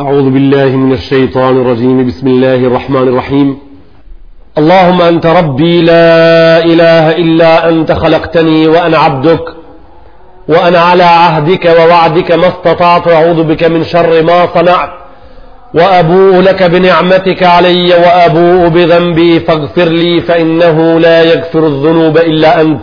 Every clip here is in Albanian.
أعوذ بالله من الشيطان الرجيم بسم الله الرحمن الرحيم اللهم أنت ربي لا إله إلا أنت خلقتني وأنا عبدك وأنا على عهدك ووعدك ما استطعت أعوذ بك من شر ما صنعت وأبوء لك بنعمتك علي وأبوء بذنبي فاغفر لي فإنه لا يغفر الذنوب إلا أنت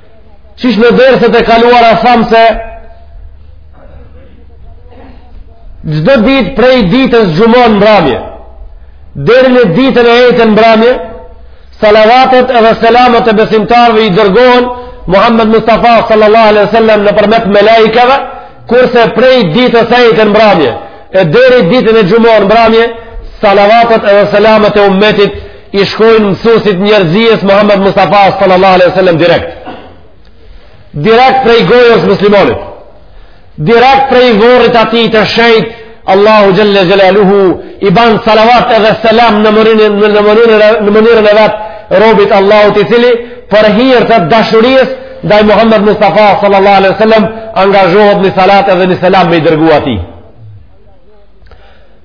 Qysh në derset e kaluara thamë se çdo ditë prej ditës xhuma në mbramje deri në ditën e ejte në mbramje salavatet edhe selamet e besimtarëve i dërgohen Muhammed Mustafa sallallahu alaihi wasallam nëpërmjet melaikeve kurse prej ditës e ejte në mbramje e deri në ditën e xhuma në mbramje salavatet edhe selamet e umetit i shkojnë mësusit t'njerëzisë Muhammed Mustafa sallallahu alaihi wasallam direkt. Direkt prej gojës muslimanit. Direkt prej vorrit atij të shejt Allahu xhalla xjalaluhu i ban salavat edhe selam në mënyrën e vet robit Allahut të cili për hir të dashurisë ndaj Muhammed Mustafa sallallahu alaihi wasallam angazhohet ni salat edhe ni selam me i dërgu atij.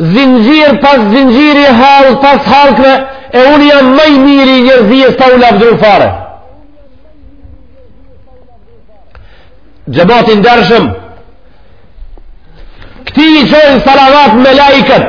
Zinxhir pas zinxhiri hallkë pas hallkëve e unë jam ma i miri i njerëzisë pa u lavdru fare. Xhemat i ndershëm, këtij i çojnë salavat melaiket,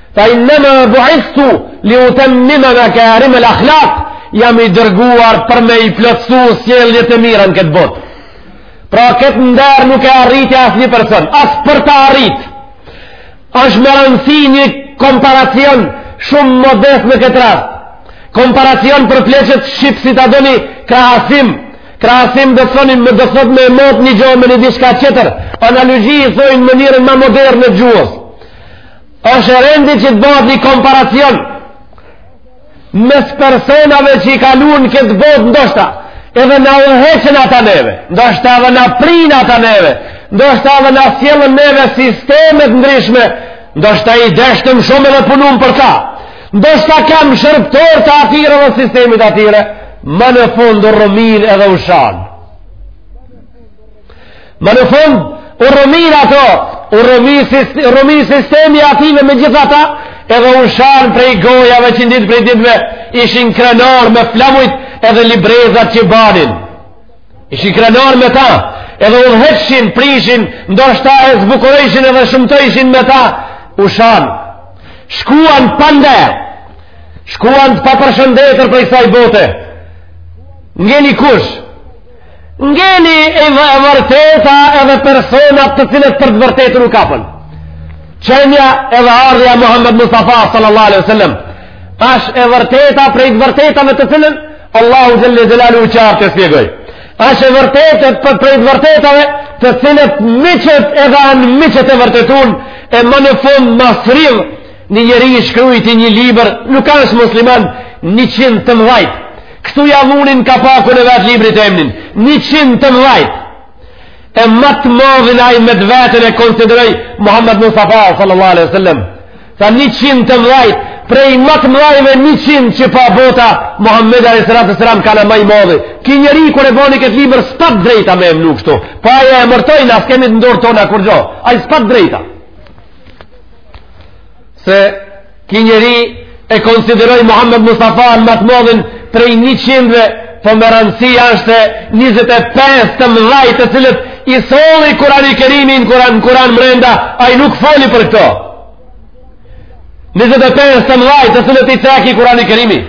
Fa innema buithtu li utemmima mekarim el akhlak, jam i dërguar për me i plotësu sjelljet e mira në këtë botë. Pra këtë nder nuk e arriti asnjë person, as për ta arrit. është me rëndësi një komparacion shumë modest në këtë rast. Komparacion për pleqtë shqip si ta doni krahasim, krahasim do të thotë me mat një gjo me një diçka tjetër, analogi i thojnë mënyrën ma moderne të gjuhës. është rendi që të bahet një komparacion mes personave që i kalun këtë botë ndoshta edhe na udhëheqën ata neve ndoshta edhe na prinë ata neve ndoshta edhe na sjellën neve sisteme të ndryshme ndoshta i deshtëm shumë edhe punum për ta ndoshta kemë shërbëtorë të atyre dhe sistemit t'atyre ma në fund u rrënun edhe u shanë Ma në fund, u rrënun ato, u rrënu sistemi atyne me gjithë ta, edhe u shanë prej gojave që një ditë prej ditve, ishin krenarë me flamujt edhe librezat që banin. Ishin krenarë me ta, edhe udhëheqshin, prijshin, ndoshta e zbukurojshin edhe shumëtojshin me ta, u shanë. Shkuan pa nder, shkuan të papërshëndetur prej kësaj bote, ngeli kush, Ngeli e vërteta edhe personat të cilët për të vërtetën u kapën. Qenja edhe ardhja e Muhammed Mustafa sallallahu alaihi wasallam. Ashtë e vërteta prej të vërtetave të cilën Allahu xhelle xhelaluhu qartë e shpjegoi. Ashtë e vërteta prej të vërtetave të cilët miqtë edhe anmiqtë e vërtetun e ma në fund masrim Një njeri shkrujti një libër, nuk është musliman, njëqind të mdhajt. Kështu ja vuni n'kapakun e vetë librit emnin. Njëqind të mdhajt. E ma të modhin aj me të vetën e konsideroi Muhammed Mustafa, sallallahu alaihi sallam. Tha njëqind të mdhajt, prej ma të mdhajve njëqind që pa bota, Muhammedi alaihi sallam kan ma i modhi. Ki njeri kur e boni këtë libër, s'pat drejta me emnu kështu. Po aj e emërtoi, na s'kemi n'dorë tona kurgjo. Aj s'pat drejta. se ki njeri e konsideroi Muhammed Mustafan ma të modhin prej njëqindve po me rëndësi asht se 25 të mëdhaj të cilët i solli Kurani Kerimi në Kuran mrenda ai nuk foli për këto 25 të mëdhaj të cilët i ceki Kurani Kerimi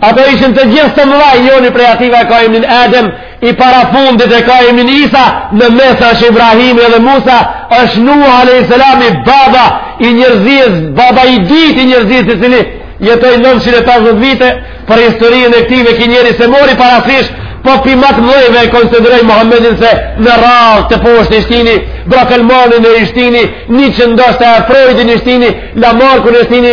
Ato ishin të gjithë të mëdhaj, njoni prej atyve e ka emnin Adem, i parafundit e ka emnin Isa, në mes është Ibrahimi dhe Musa, është Nuh a.s. baba i njerzisë, baba i dytë i njerzisë i cili jetoi 950 vite për historinë e këtyve ki njeri s'e mori parasysh, po pi ma të mëdhejve e konsideroi Muhammedin se në radhë të poshtë i shtini, Brokelmanin e shtini, Niçe ndoshta, Freudin i shtini, Lamarkun i shtini,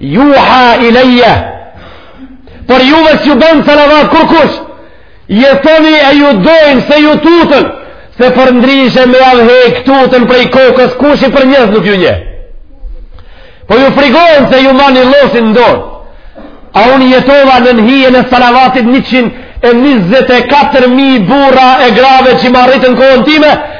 Juha ilejje, por juve s'ju bën salavat kurkush, jetoni e ju dojnë se ju tutën, se përndryshe me jav hek tutën prej kokës kushi për njerëz nuk ju njeh. Po ju frigojnë se ju mani llosin n'dorë, a unë jetova nën hijen e salavatit 100 e 24.000 burra e grave që ma arritën kohën time,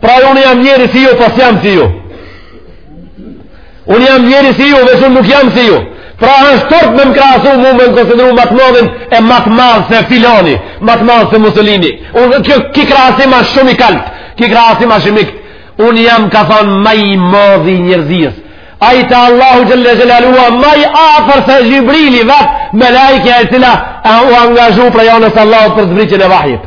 Pra unë jam njeri si ju, po s'jam si ju. Unë jam njeri si ju, veç unë nuk jam si ju. Pra është turp me më krahasu mu me më konsideru ma të madhin e ma të madh se filoni, ma të madh se Musolini. Unë kjo ki krahasim a shumë i kalbt, ki krahasim a shumë i këtë. Unë jam ka thonë ma i madhi i njerzisë. Ai te Allahu xhelle xhelaluhu ma i afër se Xhibrili vetë, melaiqe e cila u angazhu prej anës Allahut për zbritjen e vahjit.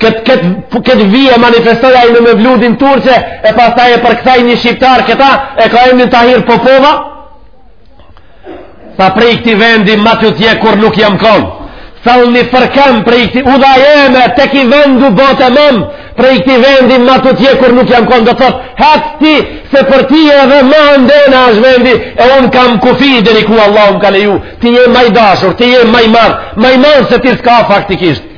këtë kët, kët vijë e manifestoi ai në Mevludin turqe e pastaj e përkthej një shqiptar këta e ka emrin Tahir Popova tha prej këti vendi ma tutje kurr nuk jam kon tha unë një fërkem prej këtu udha jeme te ki vend u bo temam prej këti vendi ma tutje kurr nuk jam kon do të thotë hec ti se për ti edhe ma ndena është vendi e unë kam kufi deri ku Allahu m'ka leju ti je ma i dashur ti je ma i madh ma i madh se ti s'ka faktikisht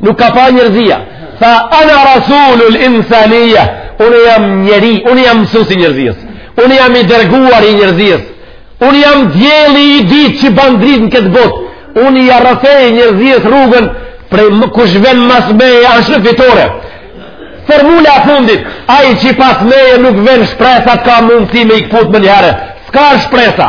Nuk ka pa njerëzia. Tha, ana rasulul insanija. Unë jam njeri, unë jam mësusi i njerëzisë. Unë jam i dërguar i njerëzisë. Unë jam dielli i ditës që ban dritë në këtë botë. Unë i rrëfej njerëzisë rrugën prej kush ven mas meje ashtë në fitore. Formula e fundit, ai që pas meje nuk ven shpresat ka mundësi me i këput menjëherë. S'ka shpresa.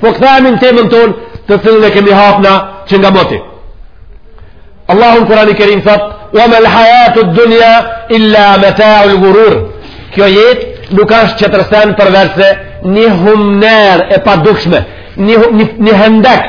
Po kthehemi në temën tonë të cilën e kemi hap na që nga moti. Allahu n' Kurani Kerim thot, wa mel hajatu dunja illa metaul gurur. Kjo jetë nuk ashtë tjetër sen përveçse një humnerë e padukshme, një, një, një hendek,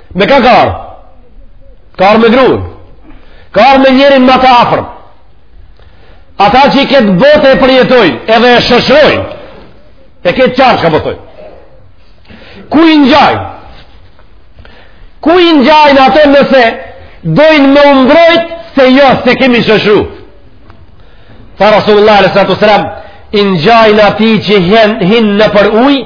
Me ka ka arë? Ka arë me grunë. Ka arë me njerin ma të afër. Ata që këtë botë e përjetojnë, edhe e shoshrojnë, e këtë qarë që ka bëtojnë. Po ku i ngjajnë? Ku i ngjajnë ato nëse dojnë me u mbrojt se jo s'e kemi shoshru? Tha Rasulullah a.s. I ngjajnë atij që hin nëpër ujë,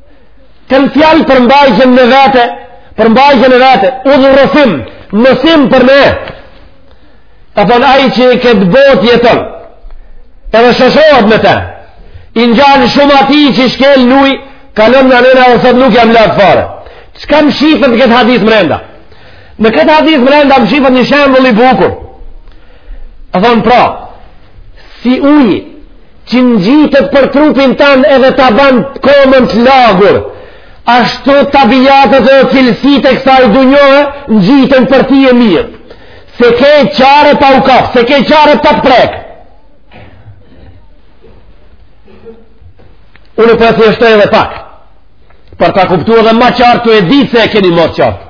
Kanë fjalë përmbajtjen në vete, përmbajtjen në vete, udhërrëfim, mësim për ne. Ka thonë ai që këtë botë jeton, edhe shoshrohet me te. I ngjan shumë atij që shkel në ujë, kalon n'anena edhe thot nuk jam lag fare. Çka mshifet në këtë hadith mrenda? Në këtë hadith mrenda mshifet një shembull i bukur. E thonë pra, si uji, që ngjitet për trupin tanë edhe ta ban komën të lagur. Ashtu tabiatet e cilësitë e kësaj dunjohe ngjiten për ti e mirë. S'ke çare pa u kap, s'ke çare pa të prek. Unë po ia shtoj edhe pak, për ta kuptu edhe ma qartë tu e ditë se e keni marrë qartë.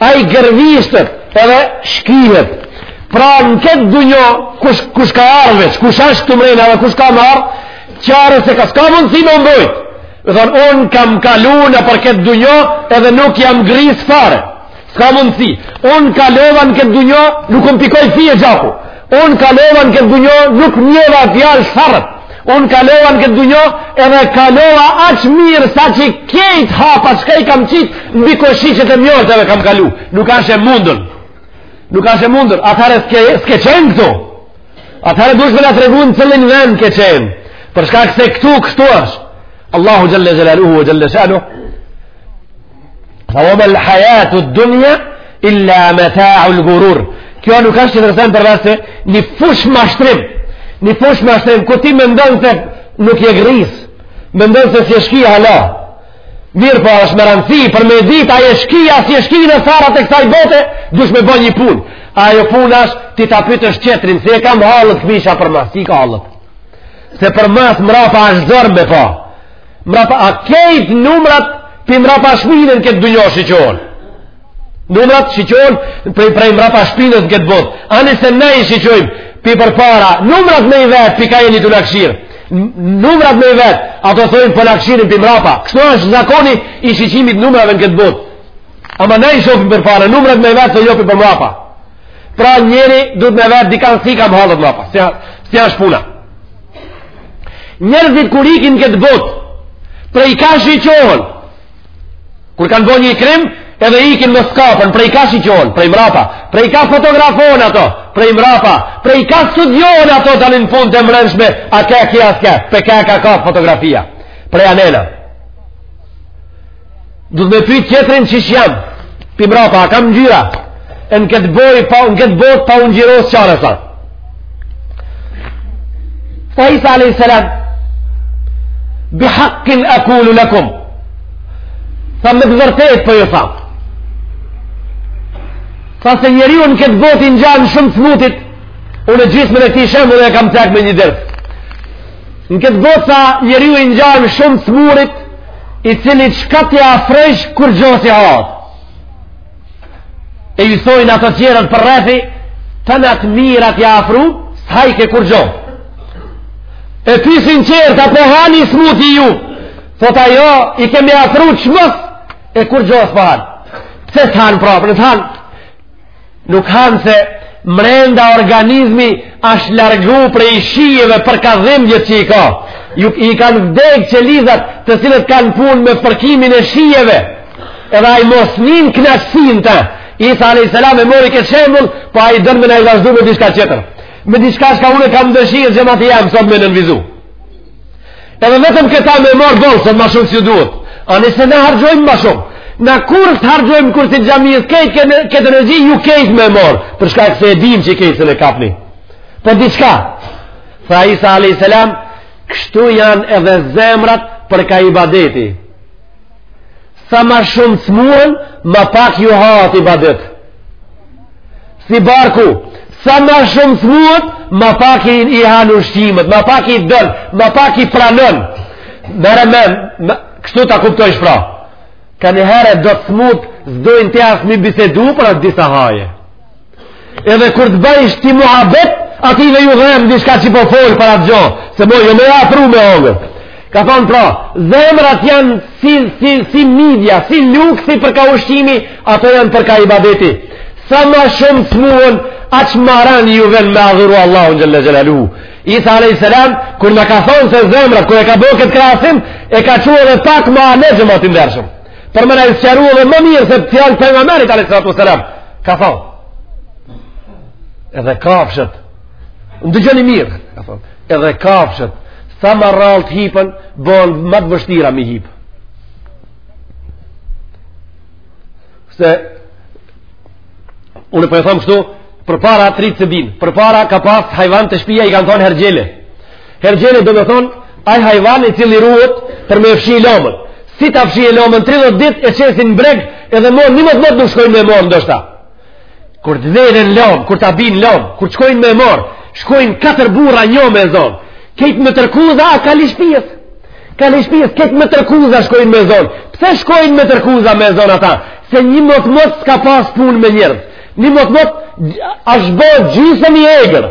Ai gërvishtet edhe shkihet. Pra në këtë dunjo, kush, kush ka ardh veç, kush ashtë ktu mrena edhe kush ka ardh, çare s'ka, s'ka mundësi me u mbrojt. Me thonë, unë kam kalu nëpër këtë dunjo edhe nuk jam gris fare. S'ka mundësi. Unë kalova në këtë dunjo, nuk më pikoi fije gjaku. Unë kalova në këtë dunjo, nuk njeva fjalë shfarët. Unë kalova në këtë dunjo, edhe kalova aq mirë saqë kejt hapat çka i kam qitë, mbi koshiqet e mjoltëve kam kalu. Nuk ashtë e mundur. Nuk ashtë e mundur. Atëherë s'ke qenë këtu. Atëherë duhesh me na tregu n'cilin ven ke qenë. Për shkak se këtu kështu është. Allahu xhel-le xhelaluhu, xhel-le shanuhu. Tha ue mel hajatud dunja, illa metaul gurur. Kjo nuk është qetër sen përveçse, një fush mashtrim, një fush mashtrim, ku ti mendon se nuk je gris, mendon se s'je shki hala. Mirëpo është me rëndësi, për me dit, a je shki, a s'je shki në therrat e kësaj bote, dush me bo një punë. Ajo punë është, ti ta pytësh qetrin, si i ka hallet këmisha përmas, si i ka hallet. Se përmas mrapa është zor me pa. Mrapa, a kejt numrat pi mrapa shpinës n'këtë dunjo shiqohen? Numrat shiqohen prej, prej mrapa shpinës në këtë botë. Ani se ne i shiqojmë pi përpara, numrat me i vet pi ka jeni tu na kshir. Numrat me i vet, ato thojnë po na kshirin pi mrapa. Kështu është zakoni i shiqimit numrave në këtë botë. Ama ne i shofim përpara, numrat me i vet thojnë jo pi mrapa. Pra njeri duhet me vet dikan si i kam hallet mrapa, si asht puna. Njerëzit kur ikin n'këtë botë, prej ka shiqohen, kur kanë bo një krim, edhe ikin me skapën, prej ka shiqohen, prej mrapa, prej ka fotografohen ato, prej mrapa, prej ka studiohen ato tanë punt e mrenshme, a ke kja s'ke, pe ke ka ka fotografia, prej anena. Dush me pyjt qetrin qysh jam, pi mrapa, a kam ngjyra, e në këtë bojë, pa, në këtë botë, pa u ngjyros çare s'ka. Tha Isa a.s. Bi haqqin ekulu lekum, tha me të vërtet po ju tham. Tha se njeriu në këtë botë i ngjan shumë të smutit, unë e gjysmën e këtij shembulli e kam cek më një ders. Në këtë botë tha njeriu i ngjan shumë të smurit, i cili çka t'i afrojsh kurgjo s'i hahet e ju thojnë ato tjerët përreth tana t'mirat ia afru s'hajke kurgjo e pysin qertë a po han i smuti ju thot ajo i kemi afru çmos e kurgjo s'po han pse s'han prapë s'han Nuk hanë se mrenda organizmi është largu prej shijeve për ka dhimbjet që i ka. Ju, I kanë vdekë qelizat të cilat kanë punë me përkimin e shijeve. Edhe ai mos nin knaqsinë të. Isa a.s. e mori këtë shembul, po ai don me na i vazhdu me diçka qetër. Me diçka çka unë kam dëshirë xhemati jem sot me nënvizu. Edhe vetëm këta me marrë boll, se ma shumë s'ju duhet. Ani se na harxhojmë ma shumë, na kur të harxhojmë kur të xhamisë, kejt kët energji ju kejt me marrë, për shkak se e dim që kejt se në kapni. Por diçka, tha Isa a.s. kështu janë edhe zemrat për ka ibadeti. Sa ma shumë smuen, ma pak ju hahet ibadet. Si barku, sa ma shumë smuet, ma pak i, i han ushqimet, ma pak i don, ma pak i pranon. Merre me, me kështu ta kuptojsh pra. Kanjëherë do të smutë, s'dojnë as me bisedu për disa haje. Edhe kur të bëjsh ti muhabet, atij dhe ju dhem diçka që po fol për atë gjo, se mo jo me ja pru me hongër. Ka thonë pra, zemrat janë si, si, si midja, si lukthi për ka ushqimi, ato janë për ka ibadeti. Sa ma shumë smuen, aq ma ran ju vjen me adhuru Allahun xhel-le xhelaluhu. Isa a.s. kur na ka thonë se zemrat, kur e ka bë këtë krahasim, e ka çu edhe pak ma anej, xhemat i ndershëm. për me na e sqaru edhe ma mirë se fjalë pejgamberit alejhi salatu selam ka thonë edhe kafshët ndëgjoni mirë edhe kafshët sa ma rrallë të hipen bohen ma të vështira me i hipë se unë po e thom kështu përpara të rijtë s'e dinë përpara ka pasë hajvan te shpia i kanë thonë hergjele Hergjele do me thonë, aj hajvan i cili ruhet për me fshi lomën. Si ta fshijë lomën 30 dit e qesin në breg edhe mo një motmot nuk shkojnë me morë ndoshta. Kur të vjen në lomë, kur ta bijnë n lomë, kur të shkojnë me morë, shkojnë 4 burra me zonë. Krejt me tërkuza, a kali shpisë. Kali shpisë, krejt me tërkuza shkojnë me zonë. Pse shkojnë me tërkuza me zonë ata? Se një motmot s'ka pas punë me njerëz. Një motmot është bo gjysëm i egër.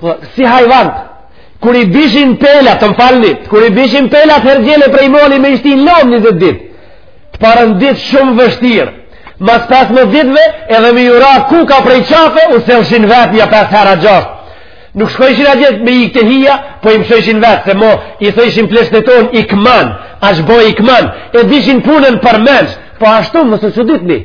Po, si hajvant, kur i bishin pelat, të më falni, kur i bishin pelat, hergjele prej moli me i shti në lomë njëzet dit, të parën dit shumë vështirë, mas pesë ditve, edhe me ju ra kuka prej qafe, u sillshin vetë nja pesë hera gjashtë. Nuk shkojshin atje me ikë te hija, po i mëshojshin vetë, se mo i thojshin pleqtë tonë ikman, asht bo ikman, e dishin punën përmendsh, po ashtu mos u çuditni,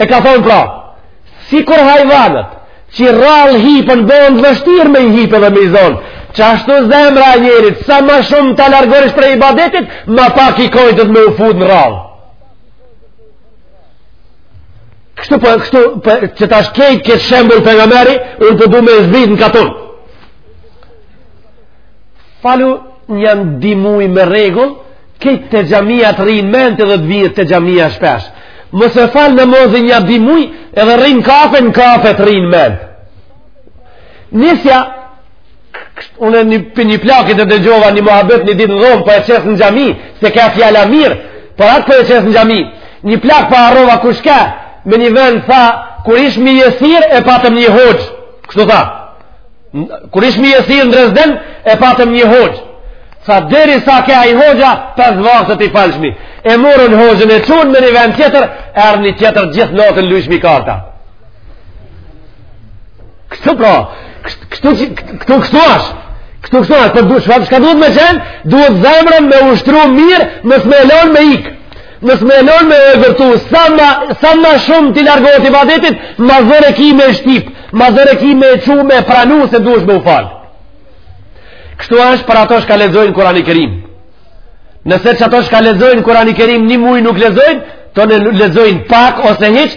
E ka thonë pra, sikur hajvanët, që rrallë hipen, bohen vështirë me i hipë dhe me i zonë, qashtu zemra e njerit, sa ma shumë ta largojsh prej ibadetit, ma pak i kojtet me u fut në rradhë. Kështu për, po, kështu për, po, qetash krejt këtë shembull pejgamberi, unë po du me zbrit në katun. Falu nja dy muj me rregull, Këtu te xhamia të rrinë mendt dhe të vihet te xhamia shpesh. Mos e fal namazin nja dy muj, edhe rri n kafe, në kafe të rrinë mend. Nisja, unë një, prej një plakit e dëgjova një muhabet një ditë në dhomë, por po e qes në xhami, se ke fjala mirë, për atë po e qes në xhami. Një plak po harrova kush ke, me një vend tha, kur ishim jesir e patëm një hoxhë. Kështu tha. Kur ishmi jesir në Dresden, e patëm një hoxhë. Sa derisa ke ai hoxha, pesë vaktet i falshmi. E morën hoxhën e çunë me një vend tjetër, erdh një tjetër gjithë natën lujshmi karta. Kështu pra, kështu, kështu, kështu, kështu ashtë. Kështu kështu ashtë, por po du, çka duhet me qenë, duhet zemrën me ushtru mirë, mos me e lon me ikë. Mos me e lon me e gurtu, sa ma, sa ma shumë t'i largohet ibadetit, ma zor e ki me shtyp, ma zor e ki me çu me pranu se duhesh me u falë. Kështu është për ato çka lexojnë Kurani Kerim. Nëse qato çka lexojnë Kurani Kerim një muj nuk lexojnë, tona lexojnë pak ose hiç,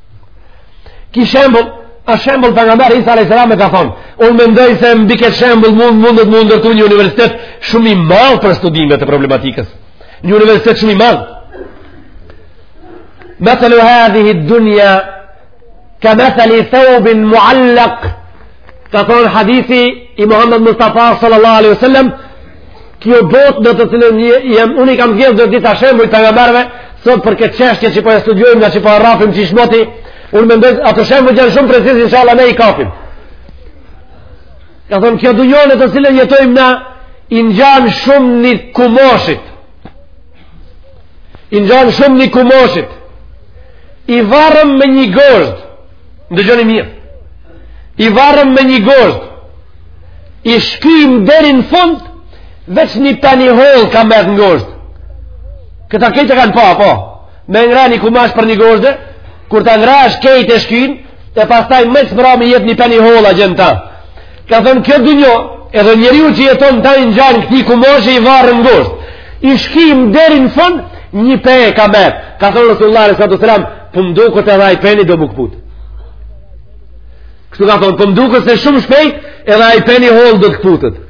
Ky shembull, a shembull pejgamberi Isa a.s. e ka thonë, unë mendoj se mbi këtë shembull mund, mundet m'u ndërtu një universitet shumë i madh për studime të problematikës. Një universitet shumë i madh. Methelu hadhihi dunja, ke metheli theubin muallak, Ka thonë hadithi i Muhammed Mustafa sallallahu alaihi wasallam, kjo botë në të cilën jam unë i kam zgjedhë do dy-tre shembuj të pejgamberëve, sot për këtë çështje që po e studiojmë na që po e rrahim qysh moti, unë mendoj ato shembuj janë shumë preciz inshallah ne i kapim. Ka thonë kjo dunjo në të cilën jetojmë na i ngjan shumë një kumoshit. I ngjan shumë një kumoshit. I varëm me një gozhdë Ndëgjoni mirë. I varëm me një gozhd. I shkym deri në fund veç një peni holl ka met në gozhd. Këta kejt e kanë pa, po. Me ngreh një kumash prej një gozhde, kur ta ngrehsh kejt e shkyn, e pastaj më të mramen jet një peni holl atje në ta. Ka thënë kjo dynjo, edhe njeriu që jeton n'ta i ngjan këtij kumashi i varëm n'gozhd. I shkym deri në fund një pe ka met. Ka thënë Resulullah alejhi salatu selam, Po më duket edhe ai peni do m'u kput. Kështu ka thonë, po më duket se shumë shpejt edhe ai peni holl do të kputet.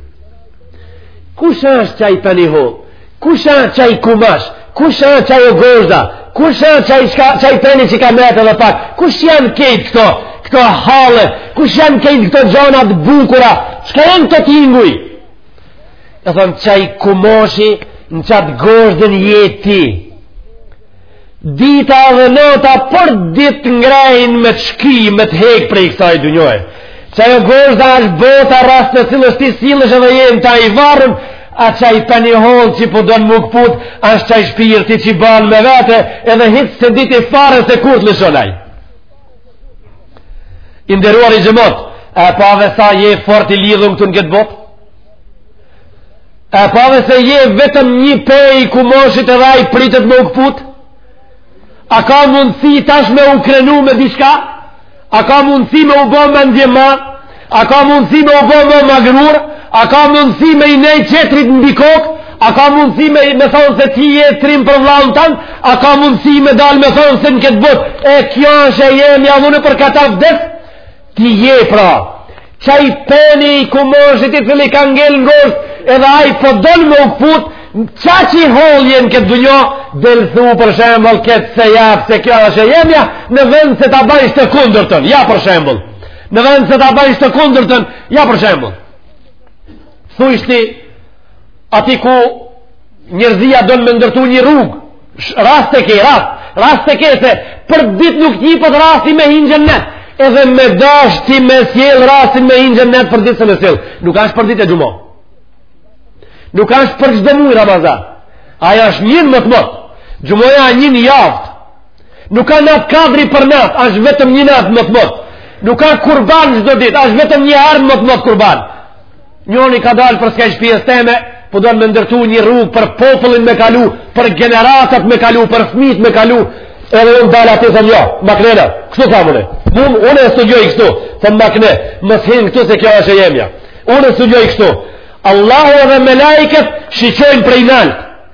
Kush është qaj peni holl? Kush është qaj kumash? Kush është qajo gozhda? Kush është qaj çka qaj peni që ka mbetë edhe pak? Kush janë këtej këto? Këto halle, kush janë kejt këto gjona të bukura? Çka janë këto tinguj? Ka thonë, qaj kumashi në qatë gozhdën je ti. Dita dhe nata për ditë ngrehin me të shky, me të hekë prej kësaj dynjoje. Qajo gozhda ashtë bota rreth së cilës ti sillesh edhe je n'ta i varun, a qaj peni holl që po don m'u këput, ashtë qaj shpirti që ban me vete, edhe hiç s'e di ti fare se kur të lëshon aj. I nderuari xhemat, e pa edhe sa je fort i lidhun këtu në këtë botë? E pa dhe se je vetëm një pej kumashit edhe ai pritet me u këput? A ka mundësi tash me u krenu me diçka? A ka mundësi me u bo mendjemadh? A ka mundësi me u bo ma magrur? A ka mundësi me i nej qetrit mbi kokë? A ka mundësi me, me thonë se ti je trim për vllaun tan? A ka mundësi me dalë me thonë se në këtë botë? E kjo është e jemja dhe unë për këta vdes? Ti je pra, qaj peni i kumashit i cili ka ngel ngusht edhe ai po don me u këput, qaq i hollë je në këtë dunja, del thu për shembull këtë s'e jap se kjo është e jemja, në vend se ta bajsh të kundër tënë, ja për shembol, në vend se ta bajsh të kundër tënë, ja për shembol. Thujsh ti, aty ku njerzia don me ndërtu një rrugë, rast e ke, rast, rast e ke se për dit nuk t'jepet rasti me hi n'xhenet, edhe me dash ti me sjell rastin me hi n'xhenet për dit se me sjell, nuk ashtë për dit e xhuma. Nuk ashtë për çdo muj Ramazan. Ai është një n'motmot. Xhumaja një n'javë. Nuk ka natë kadri për natë, ashtë vetëm një natë motmot. Nuk ka kurban çdo dit, ashtë vetëm një herë motmot kurban. Njoni ka dalë përskej pjesës teme, po don me ndërtu një rrugë për popullin me kalu, për generatat me kalu, për fmit me kalu, edhe unë dal aty e thom jo, maknena, kështu thamë une, unë, unë e studioj kështu, thom makne, mos hin këtu se kjo është e jemja, unë e studioj kështu, Allahu edhe melaiket shiqojnë prej nalt,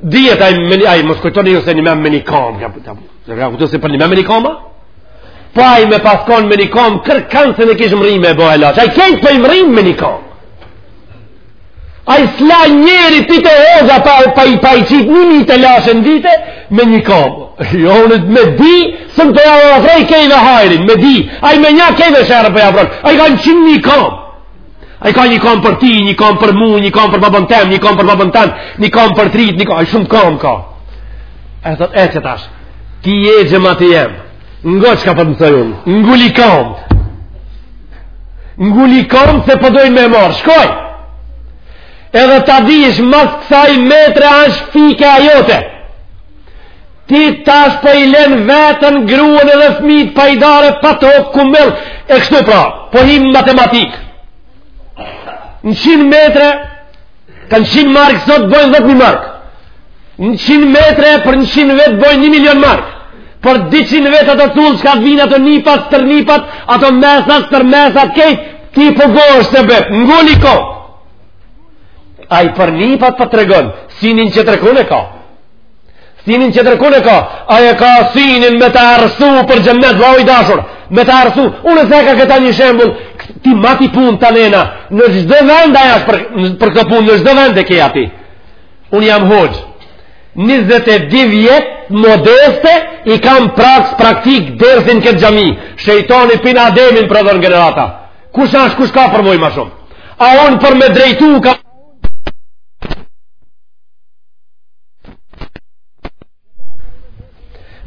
Dijet, ai me ai mos kujtoni ju se një mem me një kam, ja po tabu. Ne ka kujtuar se për një mem me një kam. Po ai me pas kon me një kam, kërkan se ne kish mrri me e bo laç. Ai kejt po i mrrin me një kam. Ai s'la njeri ti të hoza pa pa i pa i qit një një të lashë në dite me një kam. Jo unë me di, sen po ja ofroj kejve hajrin, me di. Ai me një kejve sherr po ja ofron. Ai ka njëqind mijë kam. Ai ka një kam për ti, një kam për mu, një kam për babën tem, një kam për babën tem, një kam për trit, një kam, ai shumë kam ka. E thot, e qe tash, ti je xhemati jem, ngo çka po t'msoj un, nguli kamt, nguli kamt se po dojnë me e marrë, shkoj, edhe ta dish mas kësaj metre asht fikja jote, Ti tash po i len veten gruën edhe fmit pa idare pa tokë ku mell e kështu pra, po him matematik. 100 metre, ka 100 markë, sot bojnë 10.000 markë. 100 metre, për 100 vjet bojnë 1 milion markë. Për 200 vjet ato tullë, çka t'vijnë ato nipat, stërnipat, ato mesat, stërmesat, kejtë, ti për po gojë është të bëpë, nguli kamt. Ai për nipat po tregon, sinin që të regonë e ka. Synin tjetërkun e ka, a e ka synin me të arësu për xhennet, vlla i dashur, me të arësu, unë e theka këta një shembull, ti mati pun të nena, në çdo vend ai është për, për këtë punë, në çdo vend e ke ati. Unë jam hoxhë, 22 vjet modeste i kam praksë praktikë dersin këtë xhami shejtani pi n'Ademin për dhe në gjenerata kush asht kush ka përvojë ma shumë a unë për me drejtu ka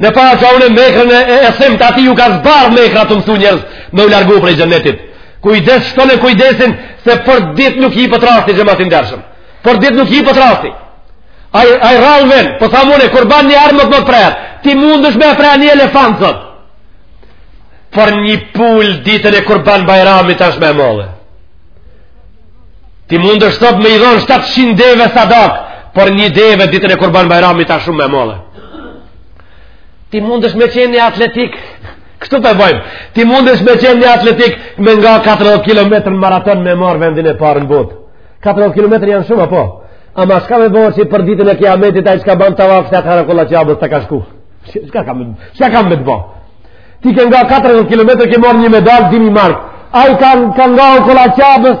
Në parë që unë e mekrën e, e, e thime të atij iu ka zbardh mekra tu mësu njerëz me u largu prej xhennetit. Kujdes, shtone kujdesin se për ditë nuk jipet rasti xhemat i ndershëm. Për ditë nuk jipet rasti. Ai ai rrallë vjen, po tha mune, kurban një herë n'mot me prerë, ti mundesh me prerë një elefant sot. Por një pulë ditën e Kurban Bajramit është ma e madhe. Ti mundesh sot me i dhonë 700 deve sadak, por një deve ditën e Kurban Bajramit asht ma e madhe. Ti mundesh me qenë një atletik, kështu po e bojmë, ti mundesh me qenë një atletik me nga 40 km në maraton me marrë vendin e parë në botë. 40 km janë shumë, apo? Ama shka me bo që për ditën e kiametit, ai shka ban tavaf, shtatë herë okolla Qabes të ka shku. Shka kam me të bo? Ti ke nga 40 km ke marrë një medalje dy mi marka. Ai ka nga okolla Qabes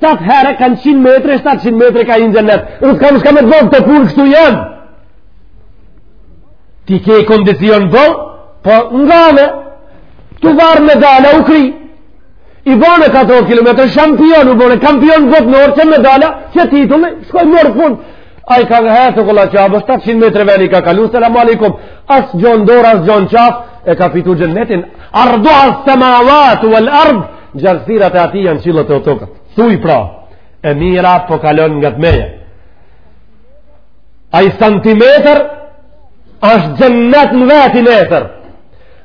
7 herë ka 100 metra, 700 metra ka hi n'xhennet. S'kam shka me të bo, këto punë kështu janë. Ti ke kondicion boll, po ngave t'u var medalja u kry. I bane 40 km, shampion u bane, kampion bote more, qe medalja, qe titulli, shkoi mori fund. Ai ka nga hec okolla Qabes 700 metra vani ka kalu selam aleikum. As gjo n'dorë as gjo n'qafë e ka fitu xhenetin. Arduha as samawat wal ard. Gjërësirat e atij janë qillët e tokat. Thuaj pra, e mira po kalon nga të meja. Ai santimetër është xhenet në veti nesër.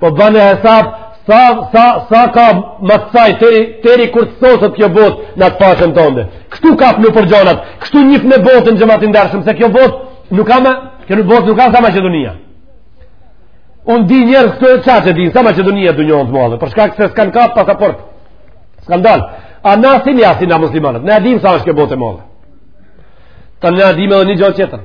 Po bane hesap, sa, sa, sa ka më të saj, teri, teri kur të soset kjo botë në atë faqen tënde. Kështu kapnu për gjonat, kështu njifne botën xhemat i ndershëm, se kjo botë nuk ka me, kjo në botë nuk ka sa Maqedonia. Unë di njerëz këtu e qa që e din sa Maqedonia dunjanë të madhe, për shkak se s'kan ka pasaport, s'kan dalë. A na si, ama si na muslimanët, ne e dimë sa është kjo botë e madhe. Ta ne e dimë edhe një gjo tjetër.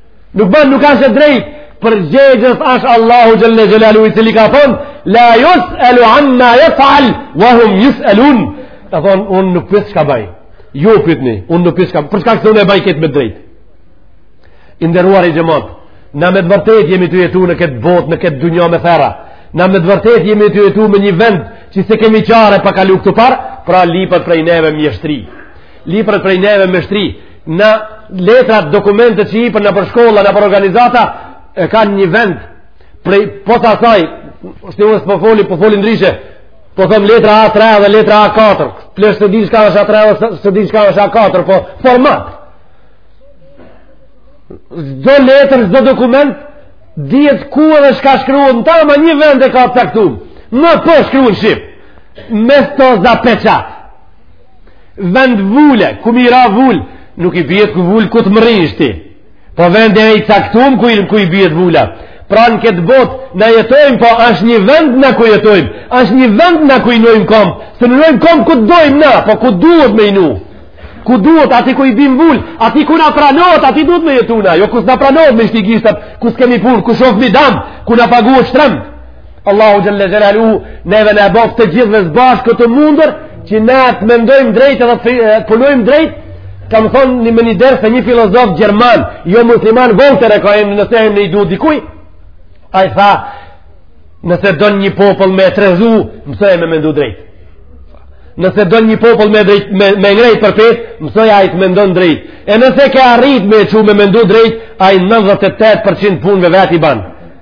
Nuk ban nuk asht e drejtë përgjegjës asht Allahu xhele xhelaluhu i cili ka thonë la jus'elu amma jef'al ve hum jus'elun ka thonë unë nuk pyes çka baj ju pyetni unë nuk pyes çka për shkak se unë e baj këtë me të drejtë i nderuari xhemat na me të vërtetë jemi tu jetu në këtë botë në këtë dunja me therra na me të vërtetë jemi tu jetu me një vend që s'e kemi çare pa kalu këtupari pra lypet prej neve mjeshtri lypet prej neve mjeshtri Në letrat, dokumentet që jepen nëpër shkolla, nëpër organizata, e kanë një vend, prej po sa saj, ose s'po foli, po foli ndryshe, po them letra A3 dhe letra A4, plus të dish çka është A3 ose s'din çka është A4, po format. Çdo letër, çdo dokument, dihet ku edhe çka shkruhet në ta, ma një vend e ka të caktum. Në po shkruen shqip, mes të zapeqat. vend vule ku me i ra vul nuk i bjet ku vul ku të mrrijsh ti po vendi i caktum ku i, ku i bjet vula pra në këtë botë na jetojmë po është një vend na ku jetojmë është një vend na ku i vnojmë kom se s'vnojmë kom ku të dojmë na po ku duhet me i vnu ku duhet ati ku i bim vul ati ku na pranohet ati duhet me jetu na jo ku s'na pranohet me shti gishtat ku s'kemi pun ku shofmi dam ku na paguhet shtrejt Allahu Xhele Xhelaluhu neve na boftë të gjithë ve s'bashku të mundur që ne të mendojmë drejt edhe të punojmë drejt kam thonë në ni ders se një filozof gjerman jo musliman Volteri ka emnin nëse emni i duhet dikujt ai tha nëse do një popull me trezu mësoje me mendu drejt nëse do një popull me, drejt, me, me ngrejt përpjetë mësoje ai të mendon drejt e nëse ka arrit me që me mendu drejt ai 98% punëve vetë i banë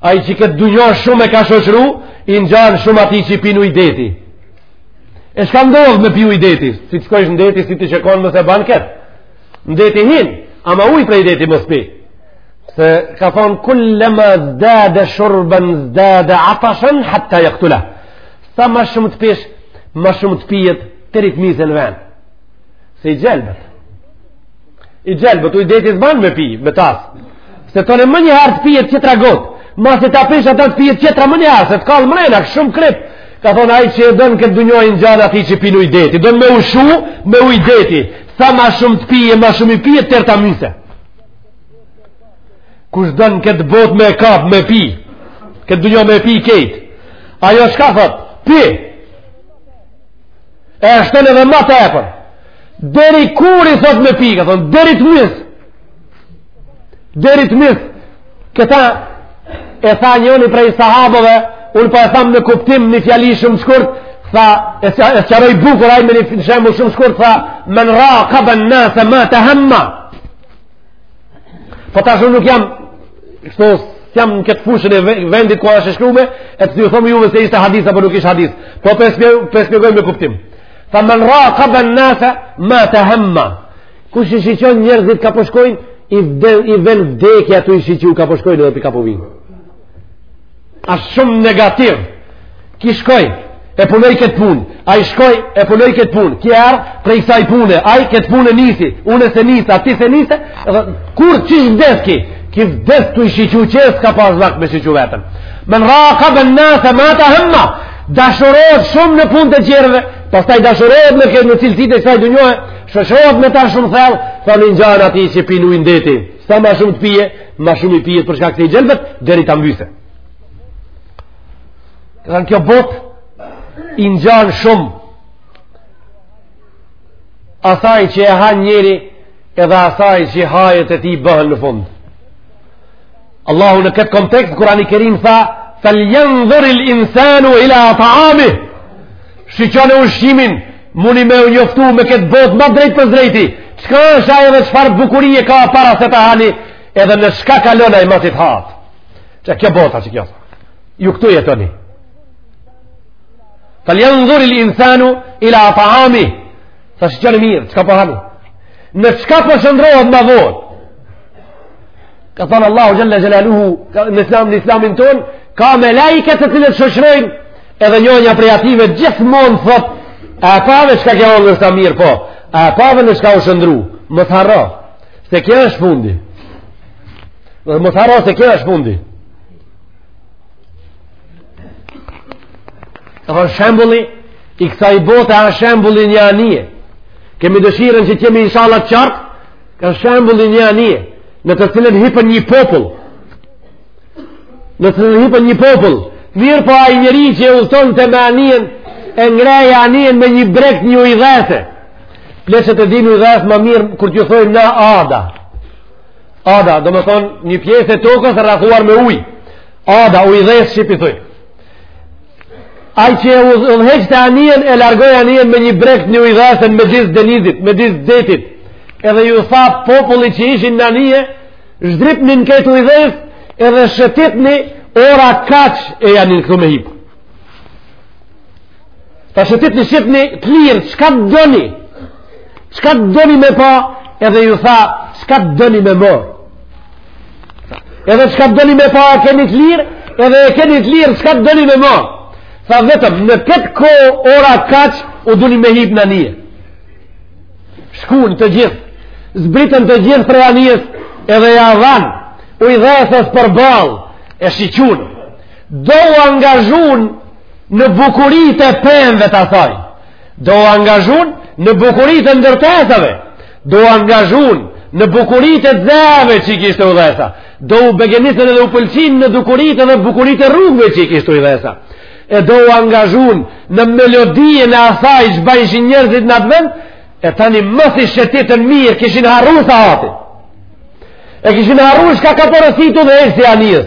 Ai që këtë dunja shumë e ka shoqëru, i ngjan shumë ati që pin uj deti. E çka ndodh me pi uj deti? Si të shkojsh në det, si të qekon mëse e banë këtë? Në deti hin, ama uj prej deti mos pi. Se ka thonë, kullema zdade shurben zdade atashen, hatta jaktulah. Sa ma shumë të pish, ma shumë të pihet, deri t'mysë n'vend. Se i njelmët. I njelmët, uj deti s'ban me pi, me tasë. Se të në më një hartë pijet që tra gotë. Ma se ta pish atë të pihet që tra më një hartë, se të kall mrena, shumë kripë. Ka thonë ai që e don këtë dunja i ngjan ati që pin uj deti. Don me u shu, me uj deti. Sa ma shumë të pije, ma shumë i pihet deri ta mysë. Kush don këtë botë me kapë, me pi. Këtë dunja me pi krejt. Ajo çka thotë, pi. E është edhe ma te Deri kur i thot me pi, ka thon deri t'mys. Deri t'mys. Këta e tha njoni prej sahabëve, un po e tham me kuptim ni fjali shumë shkurt, tha e sqaroi bukur ai me një shembull shumë shkurt tha men raqaba an-nas ma hamma. Po tash nuk jam kështu jam në këtë fushën e vendit ku është shkruar, e t'ju them juve se ishte hadith apo nuk ishte hadith. Po po e shpjegoj me kuptim. Tha men raka ben nasa mate hemmen. Kush i shiqon njerëzit ka përshkojnë, i, i ven vdekja tu i shiqu ka përshkojnë dhe pi ka përvinë. Asht shumë negativ. Ki shkoj, e punoj këtë punë. A i shkoj, e punoj këtë punë. Ki erdh prej kësaj pune. A i këtë punë nisi. Unë s'e nisa, ti s'e nise. Kur që i vdes ki? Ki vdes tu i shiqu që s'ka pas vakt me shiqu vetën. Men raka ben nasa mate hemmen. dashurohet shumë në punë të tjerëve, pastaj dashurohet me këtë në cilësitë e kësaj dunjaje, shoqërohet me ta shumë thellë, thonë i ngjan atij që pin ujë deti. Sa më shumë të pije, më shumë i pije për shkak të njelmët deri ta mbysë. Thanë kjo botë i ngjan shumë. Asaj që e han njeri edhe asaj që hajet e tij bëhen në fund. Allahu në këtë kontekst Kurani Kerim tha fal yanzur al insanu ila ta'ami shiqon e ushqimin muni me u njoftu me këtë botë ma drejtpërdrejti çka është ajo edhe çfarë bukurie ka para se ta hani edhe në çka kalona i matit hatë që kjo bota që kjo ju këtu jetoni fal yanzur al insanu ila ta'ami sa shiqon e mirë çka po hani në çka po shëndrohet ma vonë ka thënë Allahu xhalla xhelaluhu në islam në islamin ton ka melaike të cilët shoqërojnë edhe një një prej atyre gjithmonë thotë a pave çka ke hongër sa mirë po a pave në çka u shndrru mos harro se kjo është fundi dhe mos harro se kjo është fundi ka thënë shembulli i kësaj bote â shembulli një anije kemi dëshirën që t'jemi inshallah të qartë Ka shembulli një anije, në të cilën hipën një popull, në të cilën hipën një popull, mirëpo ai njeri që udhëtonte me anijen, e ngreh anijen me një breg një ujdhese. Pleqët e dinë ujdhesë ma mirë, kur t'ju thojnë në ada. Ada, domethonë, një pjesë e tokës e rrethuar me ujë. Ada, ujdhesë shqip i thojnë. Ai që e udhëheqte anijen e largoi anijen me një breg në ujdhesën midis denizit, midis detit. Edhe ju tha popullit që ishin në anije, zhdripni në këtë ujdhesë edhe shëtitni, ora kaq ejani këtu me hipë. Po shëtitni, shifni të lirë, çka të doni. Çka të doni me pa edhe ju tha, çka të doni me marrë? Edhe çka të doni me pa e keni të lirë, edhe e keni të lirë, çka të doni me marr. Tha vetëm, në këtë kohë ora kaq, u duni me hip në anije. Shkun të gjithë, zbritën të gjithë prej anijës, edhe ja dhanë, ujdhesës përballë, e shiqun. Do u angazhun në bukurit e pemëve të saj. Do u angazhun në bukurit e ndërtesave. Do u angazhun në bukurit e xeheve që i kishte ujdhesa. Do u begenisën edhe u pëlqin në dukurit edhe bukurit e rrugëve që i kishte ujdhesa. E do u angazhun në melodinë e asaj që bajshin njerëzit në atë vend, e tani masi shetitën mirë kishin harru sahatin. E kishin harru çka ka porositu udhëheqësi i anijës.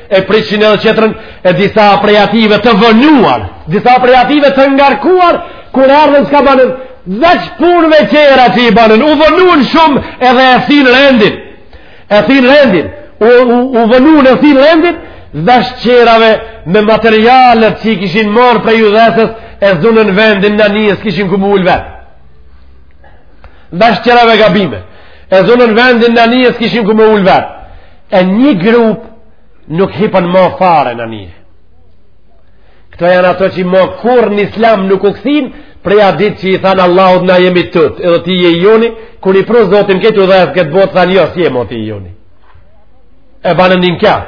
e pritshin edhe tjetrën e disa prej atyre të vonuar, disa prej atyre të ngarkuar, kur ardhën çka banën, veç punëve tjera që i banën, u vonun shumë edhe e thinë rendin, e thinë rendin, u, u, u vonun e thinë rendin, veç tjerave me materialet që i kishin marrë prej ujdhesës, e zunën vendin në anije, s'kishin ku m'u ul vetë. Veç tjerave gabime, e zunën vendin në anije, s'kishin ku m'u ul vetë. e një grup nuk hipën ma fare në anije këto janë ato që ma kurrë në islam nuk u kthin prej at ditë që i thanë Allahut na jemi të tutë edhe ti je i joni kur i pru zoti n'këtë ujdhesë n'këtë botë thanë jo s'je mo ti i joni e banë inkar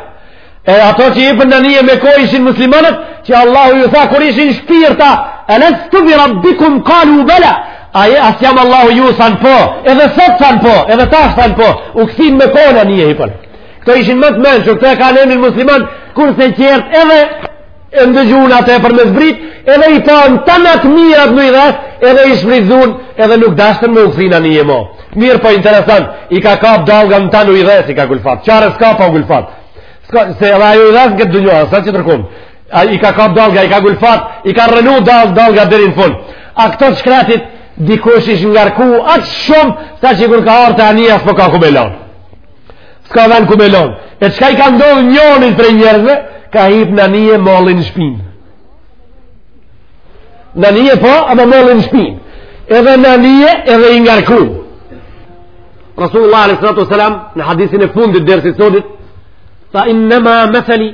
e ato që hipën në anije me kohë ishin muslimanët që Allahu ju tha kur ishin shpirta elestu bi rabbikum kalu bela A e a s'jam Allahu juj than po, edhe sot than po, edhe tash than po, u kthin me kohë në anije hipën. Këto ishin më të mençëm, këto e kanë emrin musliman, kurse tjerët edhe e ndëgjun atë emër me zbrit, edhe i panë tana të mirat në ujdhesë, edhe i shfrytëzun, edhe nuk dashtën me u kthi në anije mo. Mirëpo interesant, i ka kap dalga në at ujdhesë, i ka gulfat, çare s'ka pa gulfat, se edhe ajo ujdhesë, kjo dynjaja, sa që tërkun, A, I ka kap dalga, i ka gulfat, i ka rrënu dal, dalga deri në fund. A këto të shkratit, dikush ish ngarku, aq shumë, sa që kur ka ardhë te anija, s'po ka ku me e lon. S'ka ven ku me e lon. E çka i ka ndodhë njonit prej njerëzve, ka hip në anije mallin n'shpinë. Në anije po, ama mallin n'shpinë. Edhe në anije, edhe i ngarku. Rasulullah a.s. në hadithin e fundit dersit të sotit, tha innema metheli,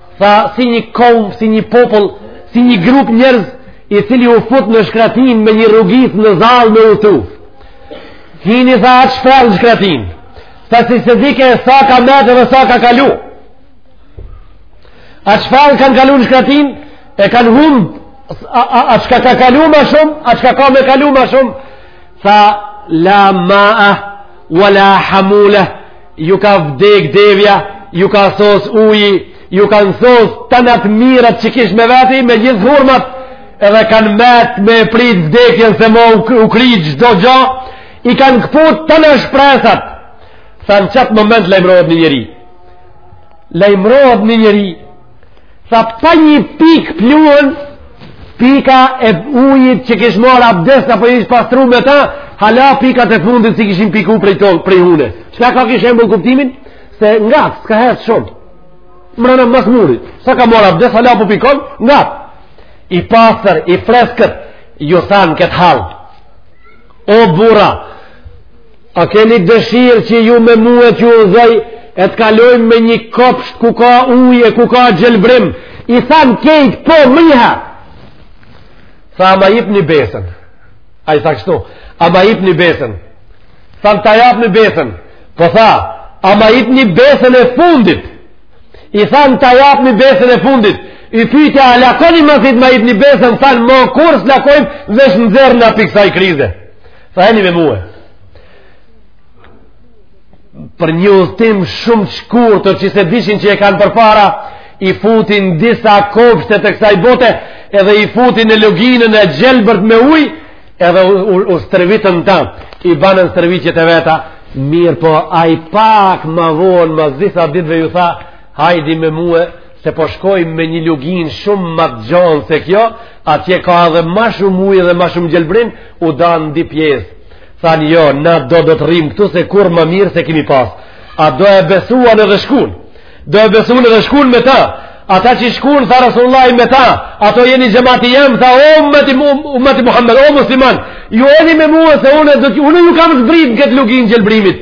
Tha si një kom, si një popull, si një grup njerëz i cili u fut në shkratin me një rrugicë në zall me utu. Hini tha aq thellë në shkratin. Tha që s'e dike sa ka me ec edhe sa ka kalu. Aq thellë kanë kalu në shkratin e kanë hum a çka ka kalu ma shumë, a çka ka me kalu ma shumë. Tha la ma Wa la hamula ju ka vdek devja, ju ka sos uji, ju kanë sos tana të mirat që kish me veti, me gjithë hurmat, edhe kanë met me prit vdekjen se ma u kry çdo gjo, i kanë këput tana shpresat, tha në qat moment lajmërohet një njeri. Lajmërohet një njeri, Tha pa një pikë pluhën, pika e ujit që kish marrë abdes apo ish pastru me ta, hala pikat e fundit s'i kishin piku prej, to, prej hune. Çka ka ky shembull kuptimin? Se ngat, s'ka hec shumë. Mrena mas murit. Sa ka marrë abdes, hala po pikon, ngat. I pastër, i freskët, ju tha në këtë hall. O burra, A keni dëshirë që ju me mue t'ju udhëzoj e të kalojmë me një kopsht ku ka ujë e ku ka gjelbrim i thanë krejt po mëjha tha a ma jipni besën ai tha kështu a ma jipni besën thanë ta japim besën po tha a ma jipni besën e fundit i thanë ta japim besën e fundit i pyti a e lakoni masi t'ma jipni besën thanë ma kurrë s'e lakojmë veç nxerrna pi kësaj krize Tha eni me mua. Për një udhtim shumë të shkurtër që s'e dishin që e kanë përpara, i futi n'disa kopshte të kësaj bote, edhe i futi në luginën e gjelbërt me ujë, edhe u, u, u stërvitën ta, i banën stërvitjet e veta, mirëpo, ai pak ma vonë, mas disa ditve ju tha, Hajdi me mua se po shkojmë me një luginë shumë ma të gjonë se kjo, atje ka edhe ma shumë ujë dhe ma shumë gjelbrim, u danë n'dy pjesë. Thanë jo, na do do të rrimë këtu se kurrë ma mirë s'e kemi pas. A do e besuan edhe shkun? Do e besuan edhe shkun me ta? Ata që shkun, tha Rasulullahi me ta, ata jeni xhemati jem, tha ummeti, ummeti Muhammed, o musliman, ju eni me mua se une, unë ju kam zbrit n'këtë luginë t'gjelbrimit,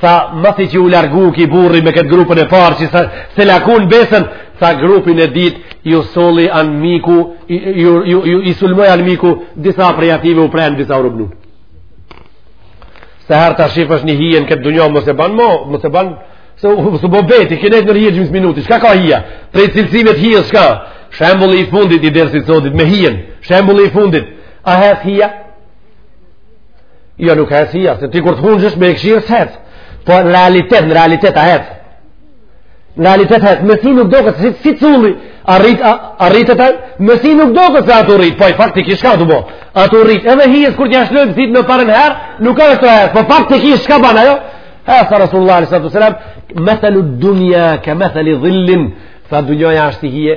Tha, masi që u largu ky burri me këtë grupën e parë, që s'e lakun besën, tha grupin e dytë, ju sul anmiku, ju, ju, ju, i sulmoi anmiku, disa prej atyve u prenë, disa u robnun. Sa herë të shifsh një hije n'këtë dunjo, mëse banë mo, mëse banë, se u së bo beti, këne në rjetë gjysmë minuti, shka ka hija? Prej cilësive t'hijes, shka? Shembulli i fundit i dersit t'sotit, me hijen, shembulli i fundit, a hec hija? Jo, nuk hec hija se ti kur të hunë gjështë me e kshyr, s'hec. Po në realitet, në realitet a hec. Në realitet hec. Masi nuk doket, si, si culli, a rritet, a, a rritet ai, masi nuk doket se a tu u rrit. Po faktikisht shka të bo. A tu u rrit. Edhe hijes kur t'ja lshojmë sytë në parën herë, nuk e sheh tu hec. Po faktikisht shka ban, ajo. Hec, tha Rasulullah, sallatu sallam, methelu dunja, ke metheli dhillin, tha dunjoja ashtë si hije,